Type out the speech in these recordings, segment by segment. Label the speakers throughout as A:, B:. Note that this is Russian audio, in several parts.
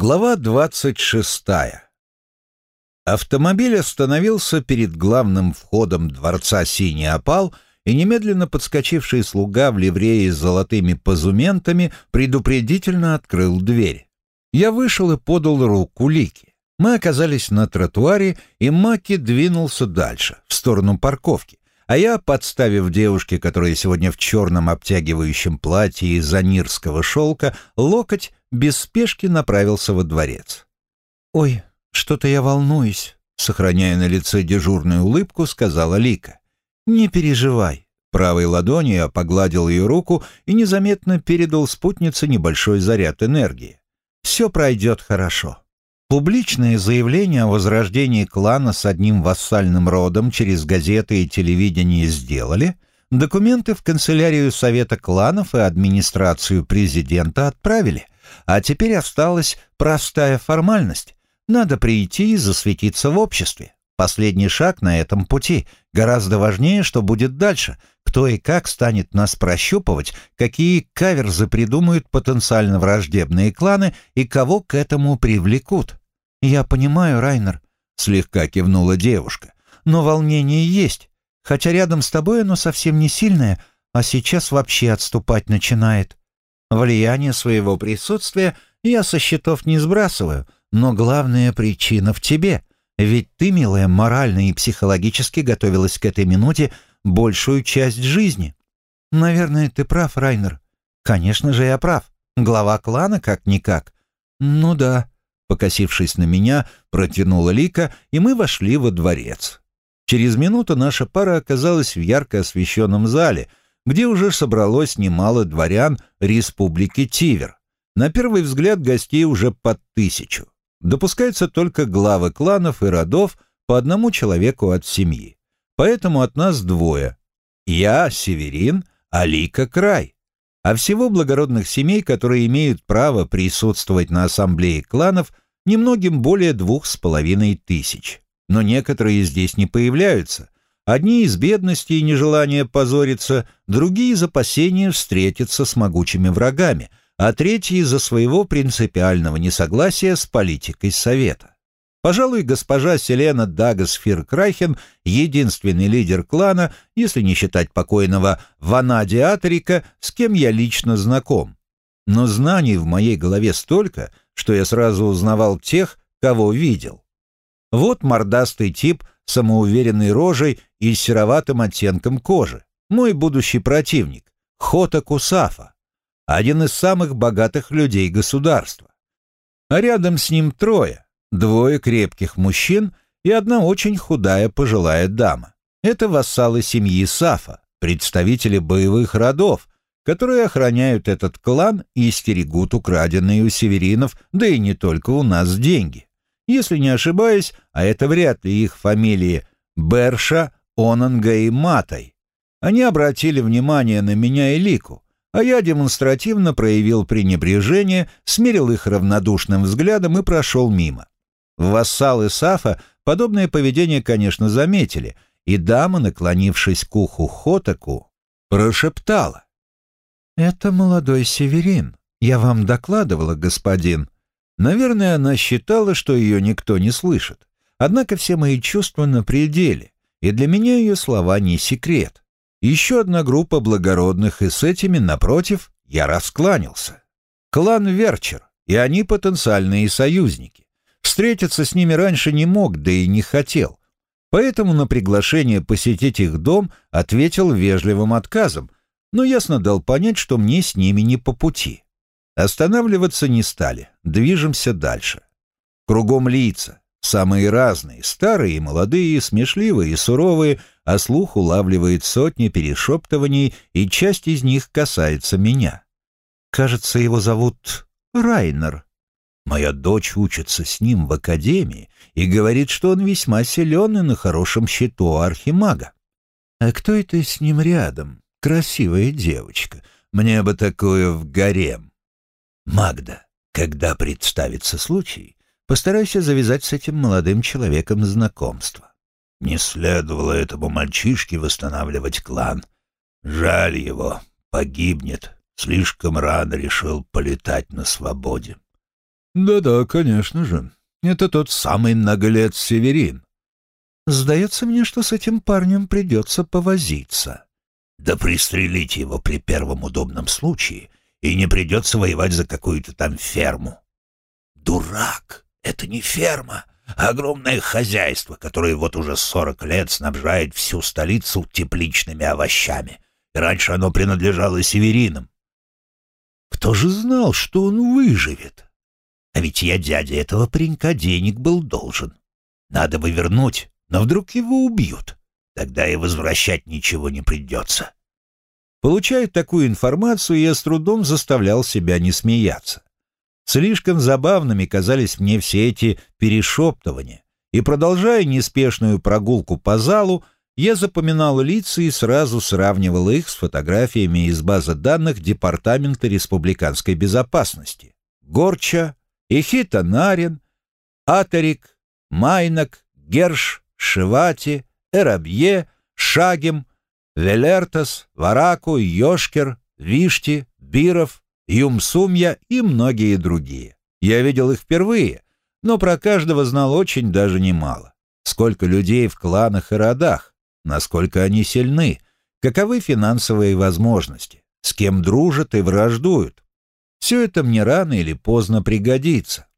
A: Глава двадцать шестая. Автомобиль остановился перед главным входом дворца «Синий опал», и немедленно подскочивший слуга в ливрее с золотыми позументами предупредительно открыл дверь. Я вышел и подал руку Лике. Мы оказались на тротуаре, и Маки двинулся дальше, в сторону парковки, а я, подставив девушке, которая сегодня в черном обтягивающем платье из анирского шелка, локоть, без спешки направился во дворец. «Ой, что-то я волнуюсь», — сохраняя на лице дежурную улыбку, сказала Лика. «Не переживай». Правой ладонью погладил ее руку и незаметно передал спутнице небольшой заряд энергии. «Все пройдет хорошо». Публичное заявление о возрождении клана с одним вассальным родом через газеты и телевидение сделали, документы в канцелярию Совета кланов и администрацию президента отправили — а теперь осталась простая формальность. Надо прийти и засветиться в обществе. Последний шаг на этом пути. Гораздо важнее, что будет дальше. Кто и как станет нас прощупывать, какие каверзы придумают потенциально враждебные кланы и кого к этому привлекут. «Я понимаю, Райнер», — слегка кивнула девушка, «но волнение есть. Хотя рядом с тобой оно совсем не сильное, а сейчас вообще отступать начинает. Влияние своего присутствия я со счетов не сбрасываю, но главная причина в тебе. Ведь ты, милая, морально и психологически готовилась к этой минуте большую часть жизни. Наверное, ты прав, Райнер. Конечно же, я прав. Глава клана как-никак. Ну да, покосившись на меня, протянула Лика, и мы вошли во дворец. Через минуту наша пара оказалась в ярко освещенном зале, где уже собралось немало дворян республики Тивер. На первый взгляд гостей уже под тысячу. Допускаются только главы кланов и родов по одному человеку от семьи. Поэтому от нас двое. Я, Северин, Алика Край. А всего благородных семей, которые имеют право присутствовать на ассамблее кланов, немногим более двух с половиной тысяч. Но некоторые здесь не появляются, Одни из бедности и нежелания позориться, другие из опасения встретиться с могучими врагами, а третьи из-за своего принципиального несогласия с политикой Совета. Пожалуй, госпожа Селена Дагас Фиркрайхен — единственный лидер клана, если не считать покойного Ванади Атрика, с кем я лично знаком. Но знаний в моей голове столько, что я сразу узнавал тех, кого видел. Вот мордастый тип — самоуверенной рожей и сероватым оттенком кожи. Мой будущий противник, Хота Кусафа, один из самых богатых людей государства. А рядом с ним трое, двое крепких мужчин и одна очень худая пожилая дама. Это вассалы семьи Сафа, представители боевых родов, которые охраняют этот клан и стерегут украденные у северинов, да и не только у нас деньги. Если не ошибаюсь, а это вряд ли их фамилии Берша, Онанга и Матай. Они обратили внимание на меня и Лику, а я демонстративно проявил пренебрежение, смирил их равнодушным взглядом и прошел мимо. Вассалы Сафа подобное поведение, конечно, заметили, и дама, наклонившись к уху Хотаку, прошептала. «Это молодой северин. Я вам докладывала, господин. Наверное, она считала, что ее никто не слышит. Однако все мои чувства на пределе, и для меня ее слова не секрет. Еще одна группа благородных, и с этими, напротив, я раскланялся. Клан Верчер, и они потенциальные союзники. Встретиться с ними раньше не мог, да и не хотел. Поэтому на приглашение посетить их дом ответил вежливым отказом, но ясно дал понять, что мне с ними не по пути. Останавливаться не стали, движемся дальше. Кругом лица, самые разные, старые и молодые, смешливые и суровые, а слух улавливает сотни перешептываний, и часть из них касается меня. Кажется, его зовут Райнер. Моя дочь учится с ним в академии и говорит, что он весьма силен и на хорошем счету архимага. А кто это с ним рядом? Красивая девочка. Мне бы такое в гарем. Магда, когда представится случай, постарайся завязать с этим молодым человеком знакомство. Не следовало этому мальчишке восстанавливать клан. Жаль его, погибнет. Слишком рано решил полетать на свободе. «Да-да, конечно же. Это тот самый многолет Северин». «Сдается мне, что с этим парнем придется повозиться».
B: «Да пристрелите его при первом удобном случае, и не придется воевать за какую-то там ферму». «Дурак! Это не ферма, а огромное хозяйство, которое вот уже сорок лет снабжает всю столицу тепличными овощами. И раньше оно принадлежало северинам. Кто же знал, что он выживет? А ведь я дядя этого паренька денег был должен. Надо бы вернуть, но вдруг его убьют. Тогда и возвращать ничего не придется.
A: Получая такую информацию, я с трудом заставлял себя не смеяться. Слишком забавными казались мне все эти перешептывания, и, продолжая неспешную прогулку по залу, я запоминал лица и сразу сравнивал их с фотографиями из базы данных Департамента республиканской безопасности. Горча, Ихита Нарин, Атерик, Майнак, Герш, Шивати, Эрабье, Шагим, Велертас, Вараку, Йошкер, Вишти, Биров, Юмсумья и многие другие. Я видел их впервые, но про каждого знал очень даже немало. Сколько людей в кланах и родах, насколько они сильны, каковы финансовые возможности, с кем дружат и враждуют, все это мне рано или поздно пригодится.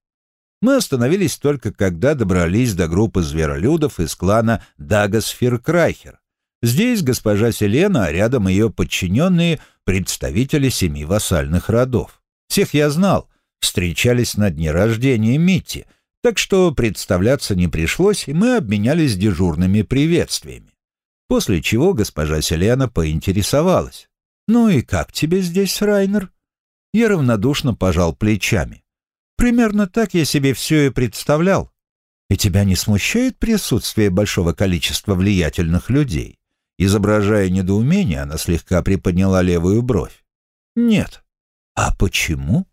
A: Мы остановились только когда добрались до группы зверолюдов из клана Дагасфиркрайхер. Здесь госпожа Селена, а рядом ее подчиненные представители семи вассальных родов. Всех я знал, встречались на дне рождения Митти, так что представляться не пришлось, и мы обменялись дежурными приветствиями. После чего госпожа Селена поинтересовалась. «Ну и как тебе здесь, Райнер?» Я равнодушно пожал плечами. Примерно так я себе все и представлял. И тебя не смущает присутствие большого количества влиятельных людей? Изображая недоумение, она слегка приподняла левую бровь. Нет. А почему?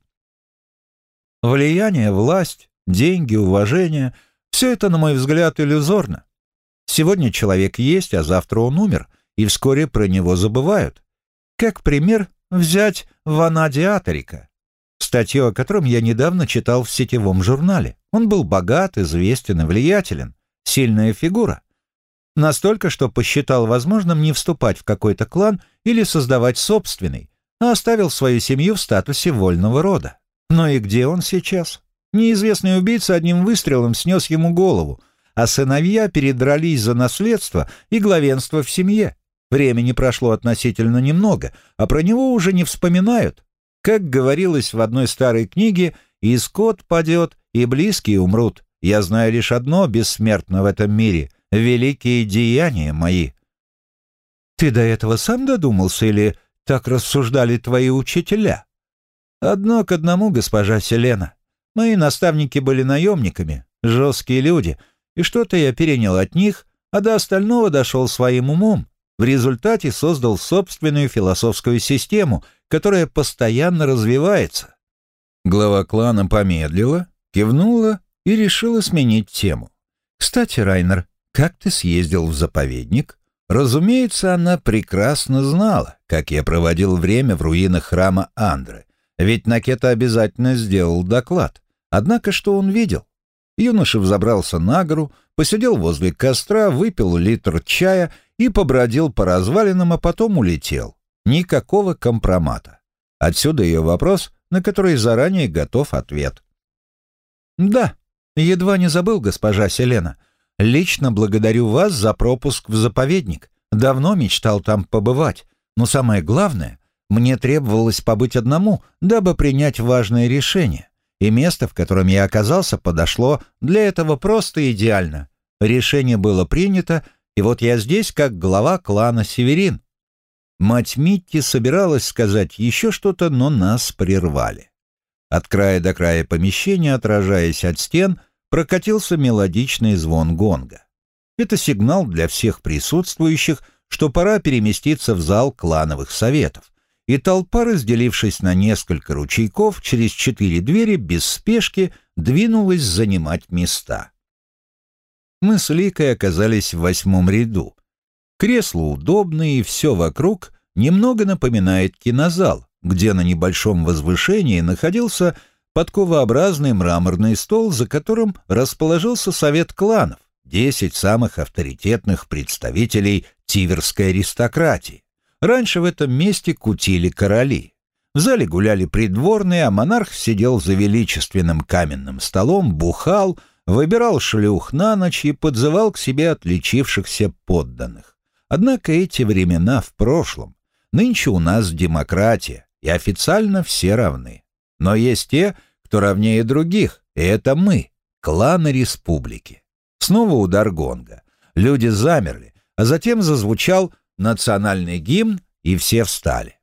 A: Влияние, власть, деньги, уважение — все это, на мой взгляд, иллюзорно. Сегодня человек есть, а завтра он умер, и вскоре про него забывают. Как пример взять Ванади Аторика, статью о котором я недавно читал в сетевом журнале. Он был богат, известен и влиятелен, сильная фигура. Настолько, что посчитал возможным не вступать в какой-то клан или создавать собственный, а оставил свою семью в статусе вольного рода. Но и где он сейчас? Неизвестный убийца одним выстрелом снес ему голову, а сыновья передрались за наследство и главенство в семье. Времени прошло относительно немного, а про него уже не вспоминают. Как говорилось в одной старой книге, «И скот падет, и близкие умрут. Я знаю лишь одно бессмертно в этом мире — великие деяния мои». Ты до этого сам додумался или так рассуждали твои учителя? Одно к одному, госпожа Селена. Мои наставники были наемниками, жесткие люди, и что-то я перенял от них, а до остального дошел своим умом, в результате создал собственную философскую систему, которая постоянно развивается. Глава клана помедлила, кивнула и решила сменить тему. «Кстати, Райнер, как ты съездил в заповедник?» Разумеется, она прекрасно знала, как я проводил время в руинах храма Андры, ведь Накета обязательно сделал доклад. Однако что он видел? Юноша взобрался на гору, посидел возле костра, выпил литр чая и побродил по развалинам, а потом улетел. Никакого компромата. Отсюда ее вопрос, на который заранее готов ответ. «Да, едва не забыл, госпожа Селена. Лично благодарю вас за пропуск в заповедник. Давно мечтал там побывать, но самое главное, мне требовалось побыть одному, дабы принять важное решение. И место, в котором я оказался, подошло для этого просто идеально. Решение было принято, и вот я здесь как глава клана Северин. Мать Митти собиралась сказать еще что-то, но нас прервали. От края до края помещения, отражаясь от стен, прокатился мелодичный звон гонга. Это сигнал для всех присутствующих, что пора переместиться в зал клановых советов, и толпа, разделившись на несколько ручейков, через четыре двери без спешки двинулась занимать места мы с Ликой оказались в восьмом ряду. Кресла удобные, и все вокруг немного напоминает кинозал, где на небольшом возвышении находился подковообразный мраморный стол, за которым расположился совет кланов, десять самых авторитетных представителей тиверской аристократии. Раньше в этом месте кутили короли. В зале гуляли придворные, а монарх сидел за величественным каменным столом, бухал, выбирал шлюх на ночь и подзывал к себе отличившихся подданных. Однако эти времена в прошлом. Нынче у нас демократия, и официально все равны. Но есть те, кто равнее других, и это мы, кланы республики. Снова удар гонга. Люди замерли, а затем зазвучал национальный гимн, и все встали.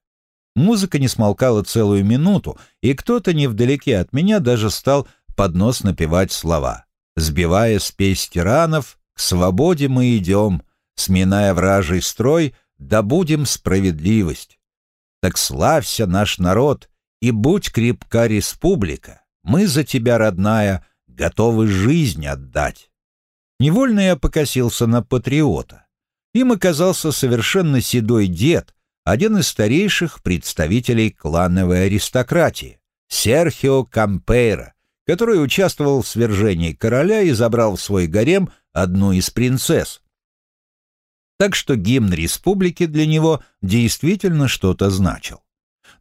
A: Музыка не смолкала целую минуту, и кто-то невдалеке от меня даже стал под нос напевать слова. «Сбивая спесь тиранов, к свободе мы идем, сминая вражий строй, добудем справедливость. Так славься наш народ, и будь крепка республика, мы за тебя, родная, готовы жизнь отдать». Невольно я покосился на патриота. Им оказался совершенно седой дед, один из старейших представителей клановой аристократии, Серхио Кампейра, который участвовал в свержении короля и забрал в свой гарем одну из принцесс. Так что гимн республики для него действительно что-то значил.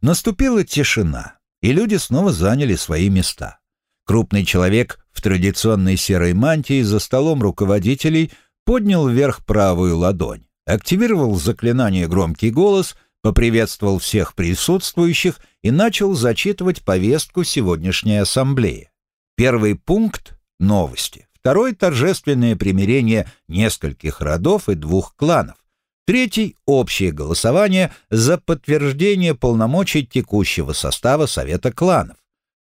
A: Наступила тишина, и люди снова заняли свои места. Крупный человек в традиционной серой мантии за столом руководителей поднял вверх правую ладонь, активировал заклинание «Громкий голос», поприветствовал всех присутствующих и начал зачитывать повестку сегодняшней ассамблеи. Первый пункт — новости. Второй — торжественное примирение нескольких родов и двух кланов. Третий — общее голосование за подтверждение полномочий текущего состава Совета кланов.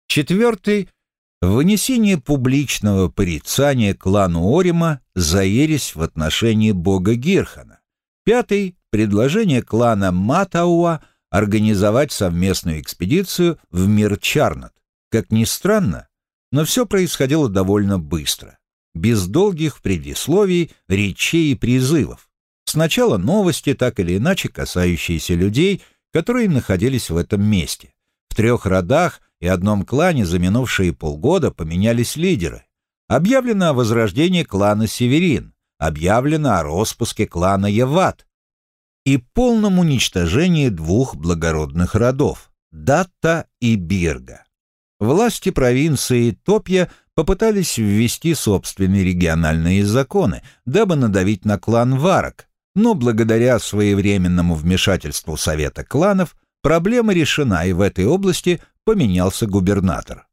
A: Четвертый — Вынесение публичного порицания клану Орима за ересь в отношении бога Гирхана. Пятый – предложение клана Матауа организовать совместную экспедицию в мир Чарнат. Как ни странно, но все происходило довольно быстро, без долгих предисловий, речей и призывов. Сначала новости, так или иначе касающиеся людей, которые находились в этом месте. В трех родах – и одном клане за минувшие полгода поменялись лидеры. Объявлено о возрождении клана Северин, объявлено о распуске клана Яват и полном уничтожении двух благородных родов – Датта и Бирга. Власти провинции Топья попытались ввести собственные региональные законы, дабы надавить на клан Варак, но благодаря своевременному вмешательству Совета кланов проблема решена, и в этой области поменялся губернатор.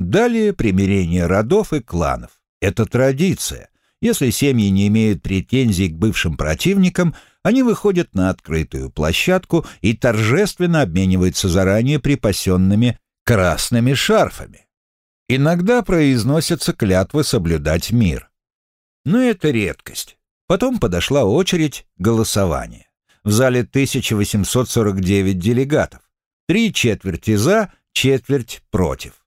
A: Далее примирение родов и кланов. Это традиция. Если семьи не имеют претензий к бывшим противникам, они выходят на открытую площадку и торжественно обмениваются заранее припасенными красными шарфами. Иногда произносятся клятвы соблюдать мир. Но это редкость. Потом подошла очередь голосования. В зале 1849 делегатов. Три четверти «за», четверть против.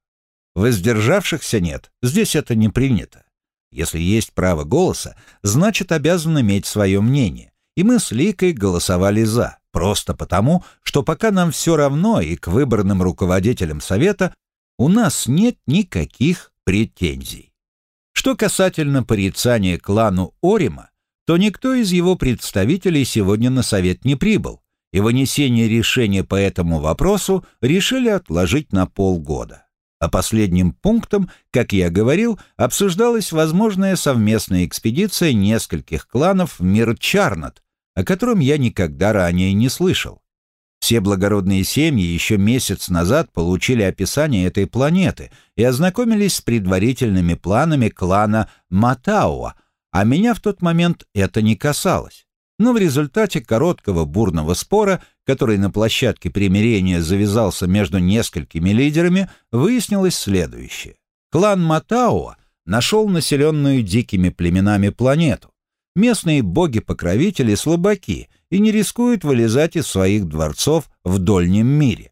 A: Воздержавшихся нет, здесь это не принято. Если есть право голоса, значит обязан иметь свое мнение. И мы с Ликой голосовали «за», просто потому, что пока нам все равно и к выбранным руководителям Совета у нас нет никаких претензий. Что касательно порицания клану Орима, то никто из его представителей сегодня на Совет не прибыл, и вынесение решения по этому вопросу решили отложить на полгода. А последним пунктом, как я говорил, обсуждалась возможная совместная экспедиция нескольких кланов в мир Чарнат, о котором я никогда ранее не слышал. Все благородные семьи еще месяц назад получили описание этой планеты и ознакомились с предварительными планами клана Матауа, а меня в тот момент это не касалось. Но в результате короткого бурного спора, который на площадке примирения завязался между несколькими лидерами, выяснилось следующее. Клан Матауа нашел населенную дикими племенами планету. Местные боги-покровители слабаки и не рискуют вылезать из своих дворцов в дольнем мире.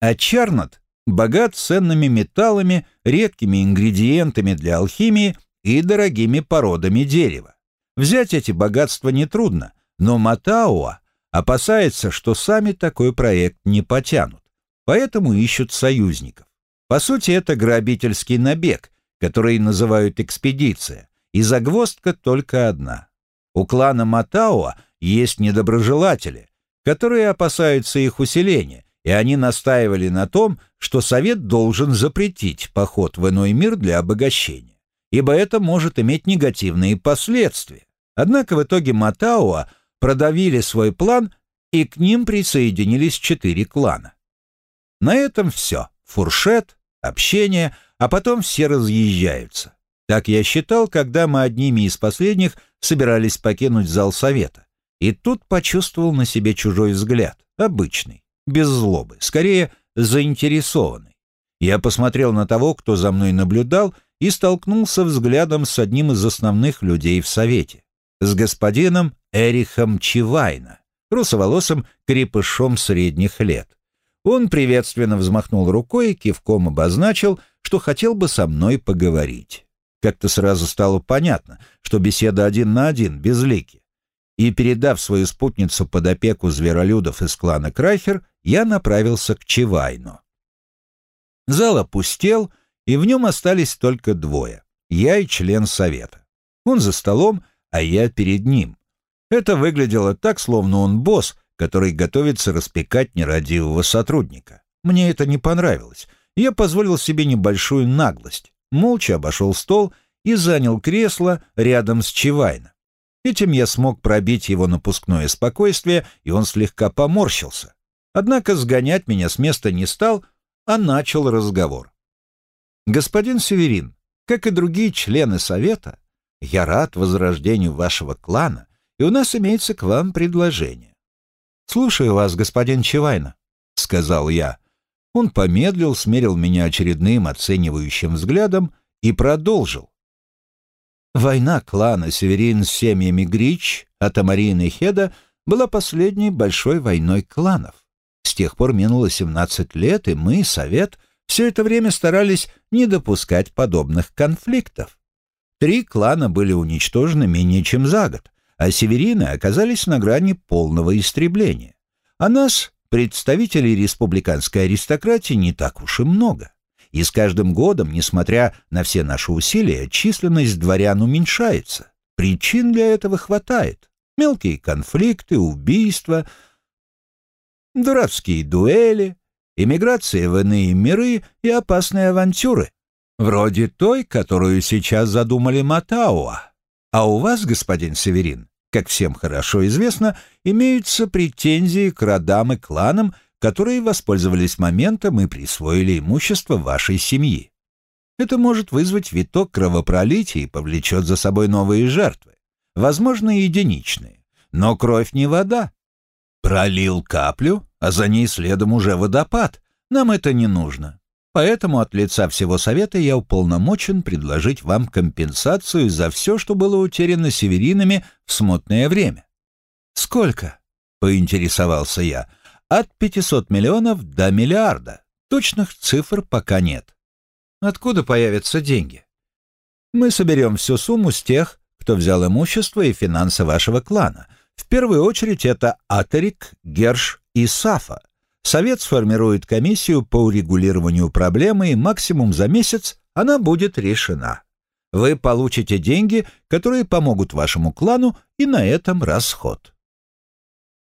A: А Чарнат богат ценными металлами, редкими ингредиентами для алхимии и дорогими породами дерева. Взять эти богатства нетрудно, но Матауа опасается, что сами такой проект не потянут, поэтому ищут союзников. По сути, это грабительский набег, который называют экспедиция, и загвоздка только одна. У клана Матауа есть недоброжелатели, которые опасаются их усиления, и они настаивали на том, что Совет должен запретить поход в иной мир для обогащения, ибо это может иметь негативные последствия. Однако в итоге Матауа продавили свой план, и к ним присоединились четыре клана. На этом все. Фуршет, общение, а потом все разъезжаются. Так я считал, когда мы одними из последних собирались покинуть зал совета. И тут почувствовал на себе чужой взгляд, обычный, без злобы, скорее заинтересованный. Я посмотрел на того, кто за мной наблюдал, и столкнулся взглядом с одним из основных людей в совете, с господином Эрихом Чивайна, русоволосым крепышом средних лет. Он приветственно взмахнул рукой и кивком обозначил, что хотел бы со мной поговорить. Как-то сразу стало понятно, что беседа один на один, без лики. И, передав свою спутницу под опеку зверолюдов из клана Крайфер, я направился к Чевайну. Зал опустел, и в нем остались только двое — я и член совета. Он за столом, а я перед ним. Это выглядело так, словно он босс, который готовится распекать нерадивого сотрудника. Мне это не понравилось. Я позволил себе небольшую наглость молча обошел стол и занял кресло рядом с Чивайна. Этим я смог пробить его напускное спокойствие, и он слегка поморщился. Однако сгонять меня с места не стал, а начал разговор. «Господин Северин, как и другие члены Совета, я рад возрождению вашего клана, и у нас имеется к вам предложение». «Слушаю вас, господин Чивайна», — сказал я. Он помедлил, смерил меня очередным оценивающим взглядом и продолжил. Война клана Северин с семьями Грич, Атамарин и Хеда была последней большой войной кланов. С тех пор минуло 17 лет, и мы, Совет, все это время старались не допускать подобных конфликтов. Три клана были уничтожены менее чем за год, а северины оказались на грани полного истребления. А нас представителей республиканской аристократии не так уж и много. И с каждым годом, несмотря на все наши усилия, численность дворян уменьшается. Причин для этого хватает. Мелкие конфликты, убийства, дурацкие дуэли, эмиграция в иные миры и опасные авантюры. Вроде той, которую сейчас задумали Матауа. А у вас, господин Северин, как всем хорошо известно, имеются претензии к родам и кланам, которые воспользовались моментом и присвоили имущество вашей семьи. Это может вызвать виток кровопролития и повлечет за собой новые жертвы, возможно, единичные. Но кровь не вода. Пролил каплю, а за ней следом уже водопад. Нам это не нужно. Поэтому от лица всего совета я уполномочен предложить вам компенсацию за все, что было утеряно северинами в смутное время. Сколько? Поинтересовался я. От 500 миллионов до миллиарда. Точных цифр пока нет. Откуда появятся деньги? Мы соберем всю сумму с тех, кто взял имущество и финансы вашего клана. В первую очередь это Атерик, Герш и Сафа. Совет сформирует комиссию по урегулированию проблемы, и максимум за месяц она будет решена. Вы получите деньги, которые помогут вашему клану, и на этом расход.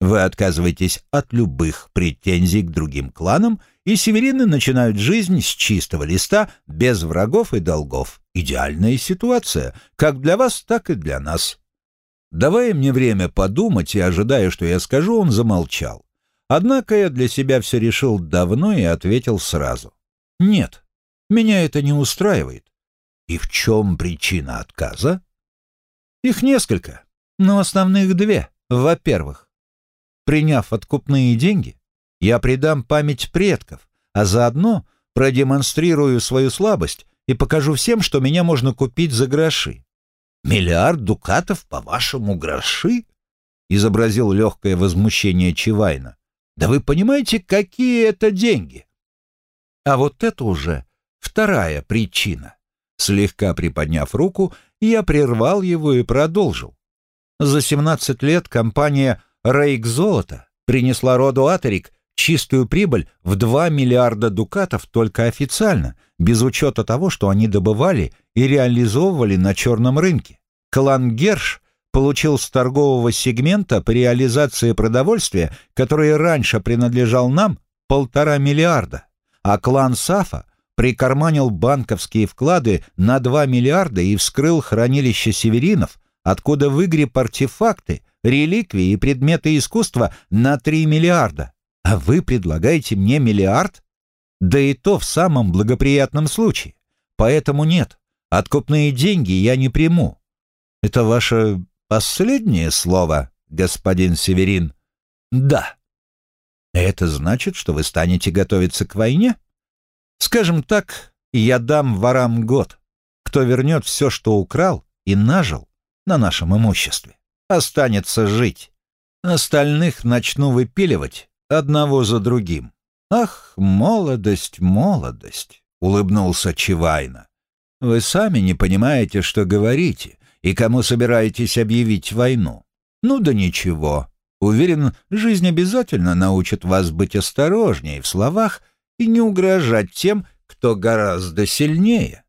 A: Вы отказываетесь от любых претензий к другим кланам, и северины начинают жизнь с чистого листа, без врагов и долгов. Идеальная ситуация, как для вас, так и для нас. Давая мне время подумать и ожидая, что я скажу, он замолчал. Однако я для себя все решил давно и ответил сразу. Нет, меня это не устраивает. И в чем причина отказа? Их несколько, но основных две. Во-первых, приняв откупные деньги, я предам память предков, а заодно продемонстрирую свою слабость и покажу всем, что меня можно купить за гроши. «Миллиард дукатов, по-вашему, гроши?» — изобразил легкое возмущение Чивайна. Да вы понимаете, какие это деньги? А вот это уже вторая причина. Слегка приподняв руку, я прервал его и продолжил. За 17 лет компания «Рейк Золото» принесла роду Атерик чистую прибыль в 2 миллиарда дукатов только официально, без учета того, что они добывали и реализовывали на черном рынке. Клан Герш получил с торгового сегмента по реализации продовольствия, который раньше принадлежал нам, полтора миллиарда, а клан Сафа прикарманил банковские вклады на 2 миллиарда и вскрыл хранилище северинов, откуда выгреб артефакты, реликвии и предметы искусства на 3 миллиарда. А вы предлагаете мне миллиард? Да и то в самом благоприятном случае. Поэтому нет, откупные деньги я не приму. Это ваше последнее слово, господин Северин? Да. Это значит, что вы станете готовиться к войне? Скажем так, я дам ворам год. Кто вернет все, что украл и нажил на нашем имуществе, останется жить. Остальных начну выпиливать одного за другим. «Ах, молодость, молодость!» — улыбнулся Чивайна. «Вы сами не понимаете, что говорите, и кому собираетесь объявить войну. Ну да ничего. Уверен, жизнь обязательно научит вас быть осторожнее в словах и не угрожать тем, кто гораздо сильнее.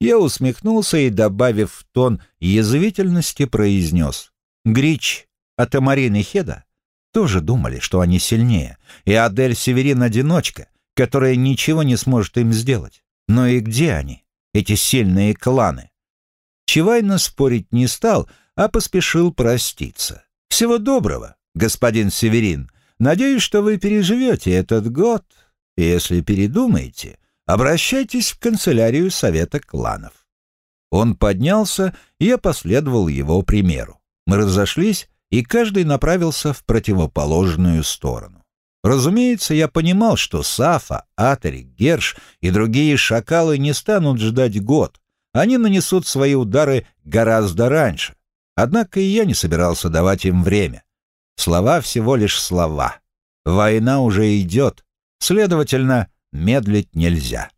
A: Я усмехнулся и, добавив в тон язвительности, произнес. Грич от Амарины Хеда тоже думали, что они сильнее, и Адель Северин одиночка, которая ничего не сможет им сделать. Но и где они, эти сильные кланы? Чивайна спорить не стал, а поспешил проститься. «Всего доброго, господин Северин. Надеюсь, что вы переживете этот год если передумаете, обращайтесь в канцелярию Совета кланов. Он поднялся, и я последовал его примеру. Мы разошлись, и каждый направился в противоположную сторону. Разумеется, я понимал, что Сафа, Атери, Герш и другие шакалы не станут ждать год. Они нанесут свои удары гораздо раньше. Однако и я не собирался давать им время. Слова всего лишь слова. Война уже идет, Следовательно, медлить нельзя.